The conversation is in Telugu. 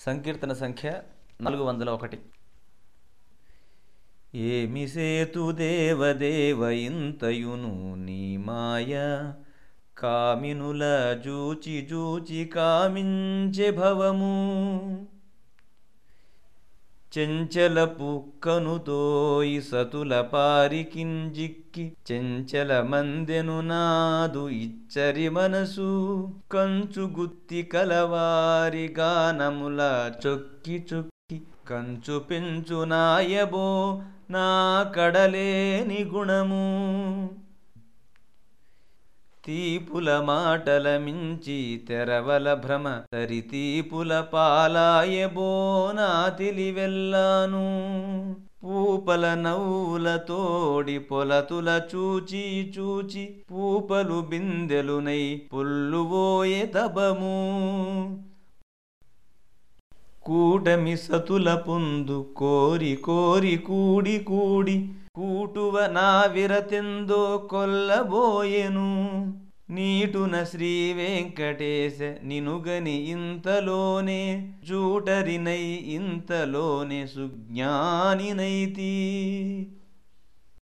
సంకీర్తన సంఖ్య నాలుగు వందల ఒకటి. ఏమి సేతు దేవదేవ ఇంతయును నీ మాయ? కామినుల జూచి జూచి కామించె భవము. చెంచల కనుతోయి సతుల పారికింజిక్కి చెంచల మందెను నాదు ఇచ్చరి మనసు. కంచు గుత్తి కలవారి గానముల చొక్కి చొక్కి కంచు పెంచు నాయబో నా కడలేని గుణము. తీపుల మాటల మించి తెరవల భ్రమ తరి తీపుల పాలాయబోనా తెలివెల్లాను పూపల నవ్వుల తోడి పొలతుల చూచి చూచి పూపలు బిందెలునై పుల్లువోయే తబము కూటమి సతుల పొందు కోరి కోరి కూడి కూడి కూటువ నా విరతిందో కొల్లబోయెను. నీటున శ్రీ వెంకటేశ నినుగని ఇంతలోనే జూటరినై ఇంతలోనే సుజ్ఞానినైతి.